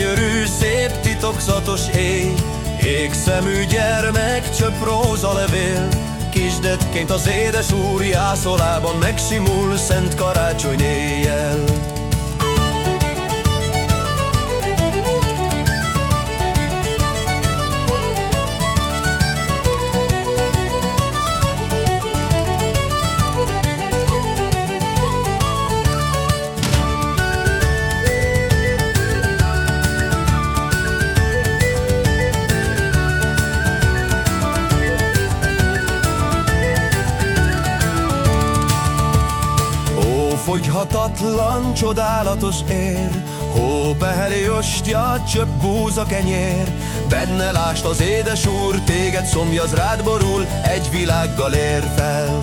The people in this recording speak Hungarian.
Gyönyörű, szép, titokzatos éj Égszemű gyermek, csöpp rózsalevél Kisdetként az édes úr jászolában Megsimul szent karácsony éj fogyhatatlan, csodálatos ér, Hópeheli ostya, csöpp búza kenyér, Benne lást az édes úr, téged szomjaz rád borul, Egy világgal ér fel.